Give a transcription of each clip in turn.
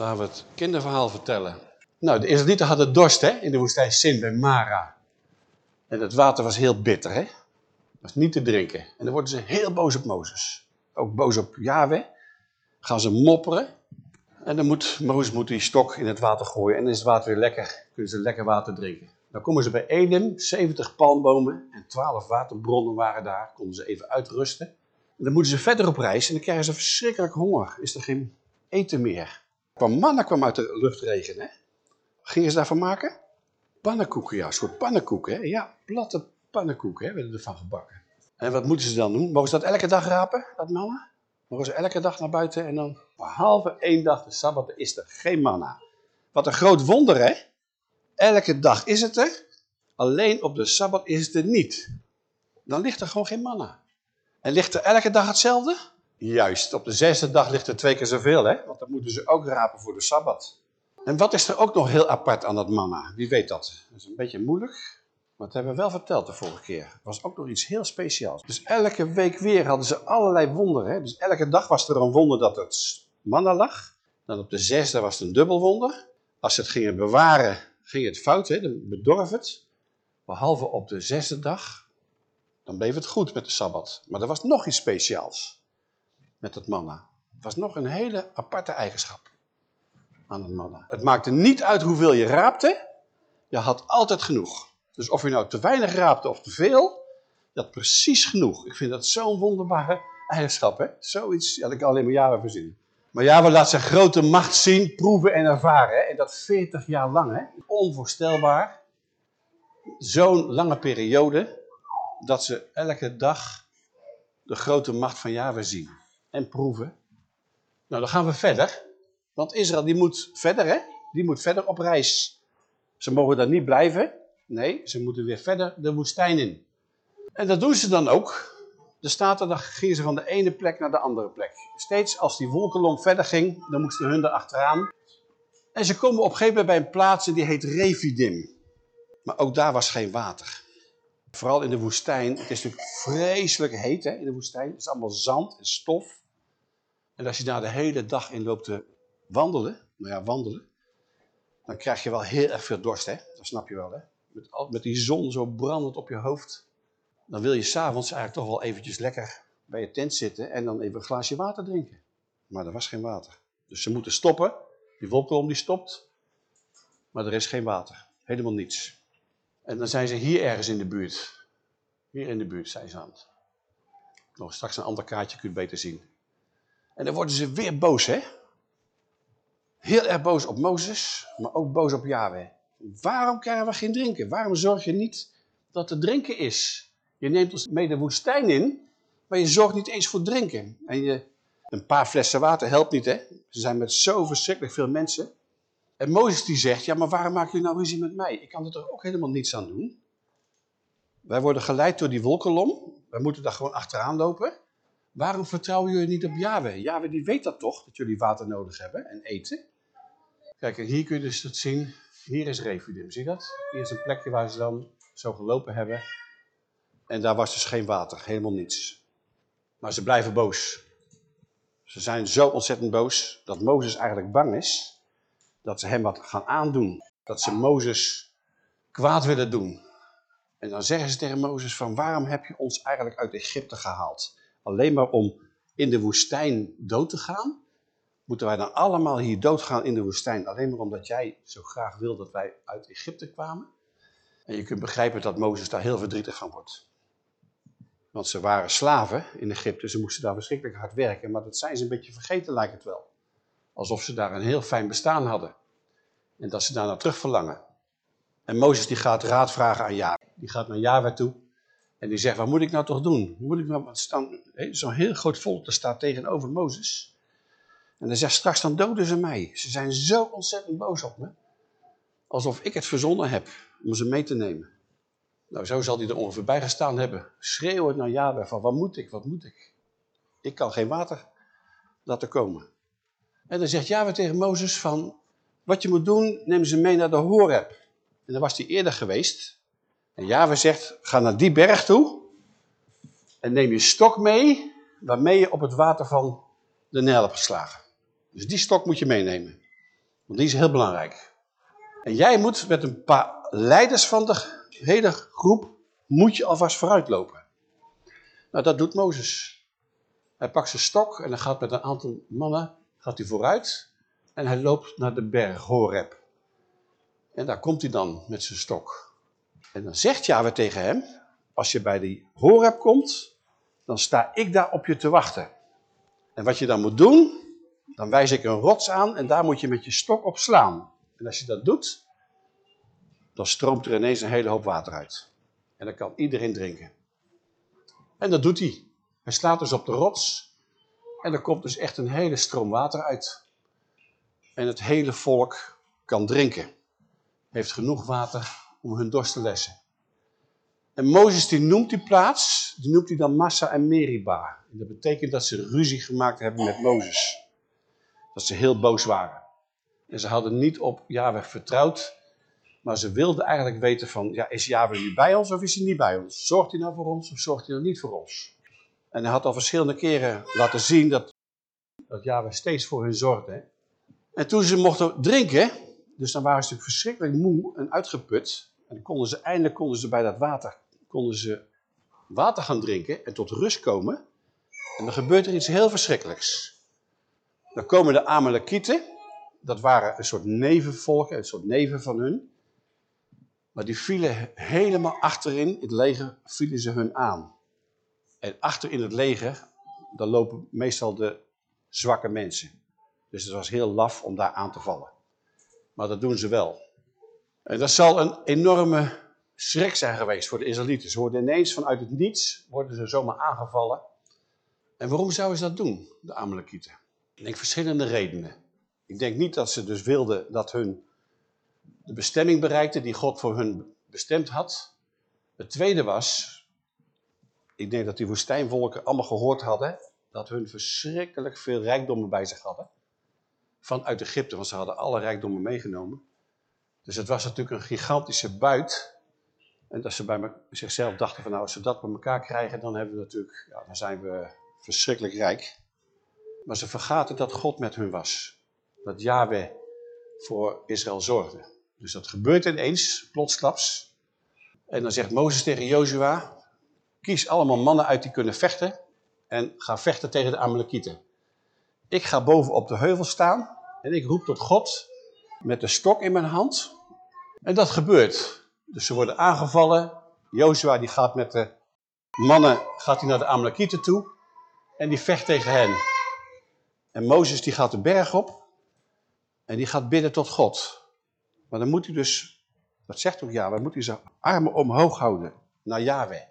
Laten we het kinderverhaal vertellen. Nou, de Israëlieten hadden dorst hè, in de woestijn Sin bij Mara. En het water was heel bitter, hè. was niet te drinken. En dan worden ze heel boos op Mozes. Ook boos op Yahweh. Gaan ze mopperen. En dan moet Mozes moet die stok in het water gooien. En dan is het water weer lekker. Kunnen ze lekker water drinken. Dan komen ze bij Edom, 70 palmbomen en 12 waterbronnen waren daar. Konden ze even uitrusten. En dan moeten ze verder op reis en dan krijgen ze verschrikkelijk honger. Is er geen eten meer. Kwam manna kwam uit de luchtregen, hè? Gingen ze daarvan maken? Pannenkoeken, ja, soort pannenkoeken, hè? Ja, platte pannenkoeken, hè, werden ervan gebakken. En wat moeten ze dan doen? Mogen ze dat elke dag rapen, dat manna? Mogen ze elke dag naar buiten en dan, behalve één dag, de Sabbat, is er geen manna. Wat een groot wonder, hè? Elke dag is het er, alleen op de Sabbat is het er niet. Dan ligt er gewoon geen manna. En ligt er elke dag hetzelfde? Juist, op de zesde dag ligt er twee keer zoveel, hè? Want dan moeten ze ook rapen voor de Sabbat. En wat is er ook nog heel apart aan dat manna? Wie weet dat? Dat is een beetje moeilijk, maar dat hebben we wel verteld de vorige keer. Het was ook nog iets heel speciaals. Dus elke week weer hadden ze allerlei wonderen. Hè? Dus elke dag was er een wonder dat het manna lag. Dan op de zesde was het een dubbel wonder. Als ze het gingen bewaren, ging het fout, hè? dan bedorf het. Behalve op de zesde dag, dan bleef het goed met de Sabbat. Maar er was nog iets speciaals met het manna. Het was nog een hele aparte eigenschap aan het manna. Het maakte niet uit hoeveel je raapte, je had altijd genoeg. Dus of je nou te weinig raapte of te veel, je had precies genoeg. Ik vind dat zo'n wonderbare eigenschap, hè. Zoiets had ik alleen maar jaren verzinnen. Maar ja, we laten zijn grote macht zien, proeven en ervaren. Hè? En dat 40 jaar lang, hè? onvoorstelbaar. Zo'n lange periode, dat ze elke dag de grote macht van Java zien en proeven. Nou, dan gaan we verder. Want Israël die moet verder, hè? Die moet verder op reis. Ze mogen daar niet blijven. Nee, ze moeten weer verder de woestijn in. En dat doen ze dan ook. De staat dan gingen ze van de ene plek naar de andere plek. Steeds als die wolkenlom verder ging, dan moesten hun er achteraan. En ze komen op een gegeven moment bij een plaats die heet Refidim. Maar ook daar was geen water. Vooral in de woestijn. Het is natuurlijk vreselijk heet hè, in de woestijn. Het is allemaal zand en stof. En als je daar de hele dag in loopt te wandelen, nou ja, wandelen, dan krijg je wel heel erg veel dorst, hè? Dat snap je wel, hè? Met, met die zon zo brandend op je hoofd. Dan wil je s'avonds eigenlijk toch wel eventjes lekker bij je tent zitten en dan even een glaasje water drinken. Maar er was geen water. Dus ze moeten stoppen. Die wolkolom die stopt. Maar er is geen water. Helemaal niets. En dan zijn ze hier ergens in de buurt. Hier in de buurt zijn ze aan het. Nog straks een ander kaartje kun je beter zien. En dan worden ze weer boos, hè? Heel erg boos op Mozes, maar ook boos op Yahweh. Waarom krijgen we geen drinken? Waarom zorg je niet dat er drinken is? Je neemt ons mee de woestijn in, maar je zorgt niet eens voor drinken. En je, een paar flessen water helpt niet, hè? Ze zijn met zo verschrikkelijk veel mensen. En Mozes die zegt, ja, maar waarom maken jullie nou ruzie met mij? Ik kan er toch ook helemaal niets aan doen? Wij worden geleid door die wolkenlom. Wij moeten daar gewoon achteraan lopen. Waarom vertrouwen jullie niet op Yahweh? Yahweh die weet dat toch, dat jullie water nodig hebben en eten. Kijk, en hier kun je dus het zien. Hier is Refidim, zie je dat? Hier is een plekje waar ze dan zo gelopen hebben. En daar was dus geen water, helemaal niets. Maar ze blijven boos. Ze zijn zo ontzettend boos dat Mozes eigenlijk bang is dat ze hem wat gaan aandoen. Dat ze Mozes kwaad willen doen. En dan zeggen ze tegen Mozes van waarom heb je ons eigenlijk uit Egypte gehaald? Alleen maar om in de woestijn dood te gaan? Moeten wij dan allemaal hier doodgaan in de woestijn alleen maar omdat jij zo graag wil dat wij uit Egypte kwamen? En je kunt begrijpen dat Mozes daar heel verdrietig van wordt. Want ze waren slaven in Egypte, ze moesten daar verschrikkelijk hard werken, maar dat zijn ze een beetje vergeten lijkt het wel. Alsof ze daar een heel fijn bestaan hadden. En dat ze daar naar terug verlangen. En Mozes die gaat raad vragen aan Yahweh. Die gaat naar Yahweh toe en die zegt, wat moet ik nou toch doen? Moet ik nou? Zo'n heel groot volk dat staat tegenover Mozes. En dan zegt straks, dan doden ze mij. Ze zijn zo ontzettend boos op me. Alsof ik het verzonnen heb om ze mee te nemen. Nou, zo zal hij er ongeveer bij gestaan hebben. Schreeuwend naar Yahweh van, wat moet ik, wat moet ik? Ik kan geen water laten komen. En dan zegt Yahweh tegen Mozes van, wat je moet doen, neem ze mee naar de Horeb. En dan was hij eerder geweest. En Yahweh zegt, ga naar die berg toe. En neem je stok mee, waarmee je op het water van de Nijl hebt geslagen. Dus die stok moet je meenemen. Want die is heel belangrijk. En jij moet met een paar leiders van de hele groep, moet je alvast vooruitlopen. Nou, dat doet Mozes. Hij pakt zijn stok en dan gaat met een aantal mannen gaat hij vooruit. En hij loopt naar de berg Horeb. En daar komt hij dan met zijn stok. En dan zegt Yahweh tegen hem, als je bij die Horeb komt, dan sta ik daar op je te wachten. En wat je dan moet doen, dan wijs ik een rots aan en daar moet je met je stok op slaan. En als je dat doet, dan stroomt er ineens een hele hoop water uit. En dan kan iedereen drinken. En dat doet hij. Hij slaat dus op de rots en er komt dus echt een hele stroom water uit. En het hele volk kan drinken. Heeft genoeg water om hun dorst te lessen. En Mozes die noemt die plaats, die noemt hij dan Massa en Meriba. En dat betekent dat ze ruzie gemaakt hebben met Mozes. Dat ze heel boos waren. En ze hadden niet op Yahweh vertrouwd, maar ze wilden eigenlijk weten van, ja, is Yahweh nu bij ons of is hij niet bij ons? Zorgt hij nou voor ons of zorgt hij nou niet voor ons? En hij had al verschillende keren laten zien dat, dat Yahweh steeds voor hen zorgde. En toen ze mochten drinken, dus dan waren ze natuurlijk verschrikkelijk moe en uitgeput. En konden ze, eindelijk konden ze bij dat water, konden ze water gaan drinken en tot rust komen. En dan gebeurt er iets heel verschrikkelijks. Dan komen de Amalekieten, dat waren een soort nevenvolken, een soort neven van hun. Maar die vielen helemaal achterin, het leger, vielen ze hun aan. En achter in het leger, dan lopen meestal de zwakke mensen. Dus het was heel laf om daar aan te vallen. Maar dat doen ze wel. En dat zal een enorme schrik zijn geweest voor de Israëlieten. Ze worden ineens vanuit het niets, worden ze zomaar aangevallen. En waarom zouden ze dat doen, de Amalekieten? Ik denk verschillende redenen. Ik denk niet dat ze dus wilden dat hun de bestemming bereikte die God voor hun bestemd had. Het tweede was, ik denk dat die woestijnvolken allemaal gehoord hadden dat hun verschrikkelijk veel rijkdommen bij zich hadden. Vanuit Egypte, want ze hadden alle rijkdommen meegenomen. Dus het was natuurlijk een gigantische buit. En dat ze bij zichzelf dachten van nou, als we dat bij elkaar krijgen, dan hebben we natuurlijk, ja, dan zijn we verschrikkelijk rijk. Maar ze vergaten dat God met hun was. Dat Yahweh voor Israël zorgde. Dus dat gebeurt ineens, plotsklaps. En dan zegt Mozes tegen Jozua, kies allemaal mannen uit die kunnen vechten en ga vechten tegen de Amalekieten. Ik ga boven op de heuvel staan en ik roep tot God met de stok in mijn hand. En dat gebeurt. Dus ze worden aangevallen. Jozua die gaat met de mannen gaat hij naar de Amalekieten toe en die vecht tegen hen. En Mozes die gaat de berg op en die gaat bidden tot God. Maar dan moet hij dus, dat zegt ook ja, dan moet hij zijn armen omhoog houden naar Yahweh.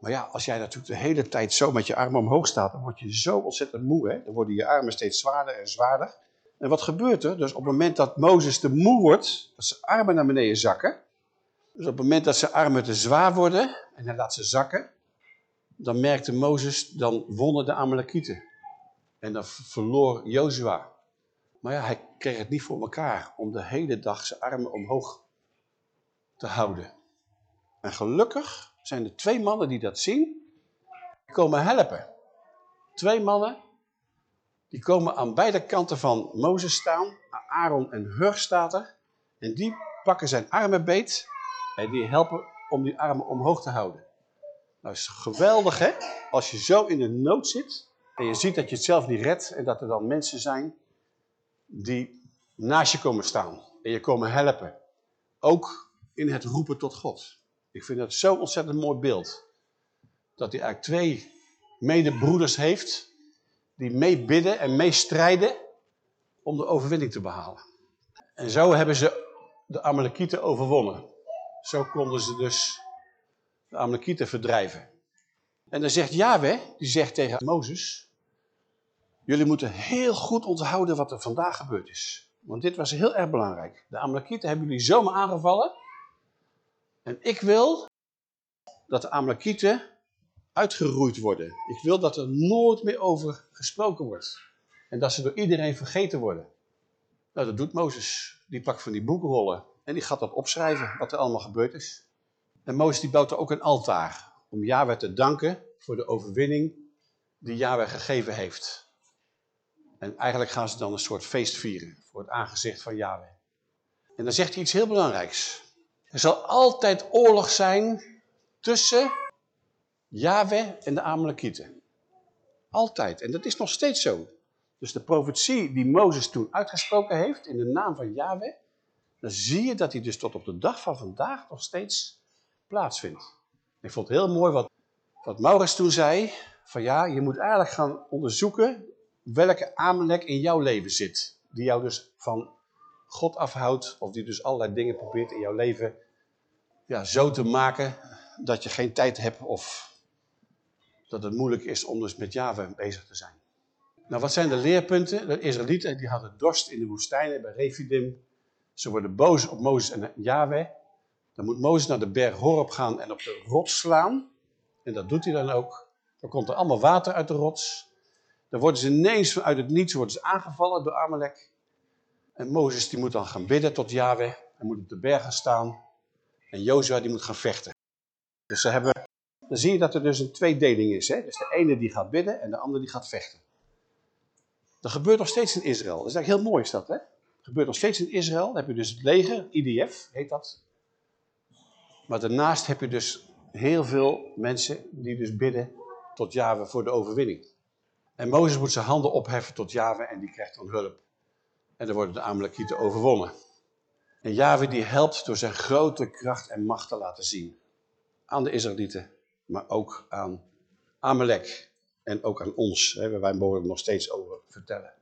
Maar ja, als jij natuurlijk de hele tijd zo met je armen omhoog staat, dan word je zo ontzettend moe. Hè? Dan worden je armen steeds zwaarder en zwaarder. En wat gebeurt er? Dus op het moment dat Mozes te moe wordt, dat zijn armen naar beneden zakken. Dus op het moment dat zijn armen te zwaar worden en hij laat ze zakken, dan merkte Mozes, dan wonnen de Amalekieten. En dan verloor Jozua. Maar ja, hij kreeg het niet voor elkaar om de hele dag zijn armen omhoog te houden. En gelukkig zijn er twee mannen die dat zien, die komen helpen. Twee mannen, die komen aan beide kanten van Mozes staan, Aaron en Hur staat er, en die pakken zijn armen beet en die helpen om die armen omhoog te houden. Nou is geweldig hè, als je zo in de nood zit en je ziet dat je het zelf niet redt en dat er dan mensen zijn die naast je komen staan en je komen helpen. Ook in het roepen tot God. Ik vind dat zo'n ontzettend mooi beeld. Dat hij eigenlijk twee medebroeders heeft die meebidden en meestrijden om de overwinning te behalen. En zo hebben ze de Amalekieten overwonnen. Zo konden ze dus de Amalekieten verdrijven. En dan zegt Yahweh, die zegt tegen Mozes, jullie moeten heel goed onthouden wat er vandaag gebeurd is. Want dit was heel erg belangrijk. De Amalekieten hebben jullie zomaar aangevallen en ik wil dat de Amalekieten uitgeroeid worden. Ik wil dat er nooit meer over gesproken wordt. En dat ze door iedereen vergeten worden. Nou, dat doet Mozes. Die pakt van die boekrollen en die gaat dat opschrijven, wat er allemaal gebeurd is. En Mozes die bouwt er ook een altaar, om Yahweh te danken voor de overwinning die Yahweh gegeven heeft. En eigenlijk gaan ze dan een soort feest vieren voor het aangezicht van Yahweh. En dan zegt hij iets heel belangrijks. Er zal altijd oorlog zijn tussen Yahweh en de Amalekieten. Altijd. En dat is nog steeds zo. Dus de profetie die Mozes toen uitgesproken heeft in de naam van Yahweh, dan zie je dat die dus tot op de dag van vandaag nog steeds plaatsvindt. Ik vond het heel mooi wat, wat Maurits toen zei, van ja, je moet eigenlijk gaan onderzoeken welke Amalek in jouw leven zit. Die jou dus van God afhoudt, of die dus allerlei dingen probeert in jouw leven ja, zo te maken dat je geen tijd hebt of dat het moeilijk is om dus met Java bezig te zijn. Nou, wat zijn de leerpunten? De Israëlieten die hadden dorst in de woestijn bij Refidim. Ze worden boos op Mozes en Yahweh. Dan moet Mozes naar de berg Horeb gaan en op de rots slaan. En dat doet hij dan ook. Dan komt er allemaal water uit de rots. Dan worden ze ineens vanuit het niets worden ze aangevallen door Amalek. En Mozes die moet dan gaan bidden tot Yahweh. Hij moet op de berg staan. En Jozua die moet gaan vechten. Dus ze hebben, dan zie je dat er dus een tweedeling is. Hè? Dus de ene die gaat bidden en de andere die gaat vechten. Dat gebeurt nog steeds in Israël. Dat is eigenlijk heel mooi is dat. Hè? Dat gebeurt nog steeds in Israël. Dan heb je dus het leger, IDF heet dat. Maar daarnaast heb je dus heel veel mensen die dus bidden tot Jahwe voor de overwinning. En Mozes moet zijn handen opheffen tot Jahwe en die krijgt dan hulp. En dan worden de Amalekieten overwonnen. En Jahwe die helpt door zijn grote kracht en macht te laten zien. Aan de Israëlieten, maar ook aan Amalek. En ook aan ons. Wij mogen nog steeds over vertellen.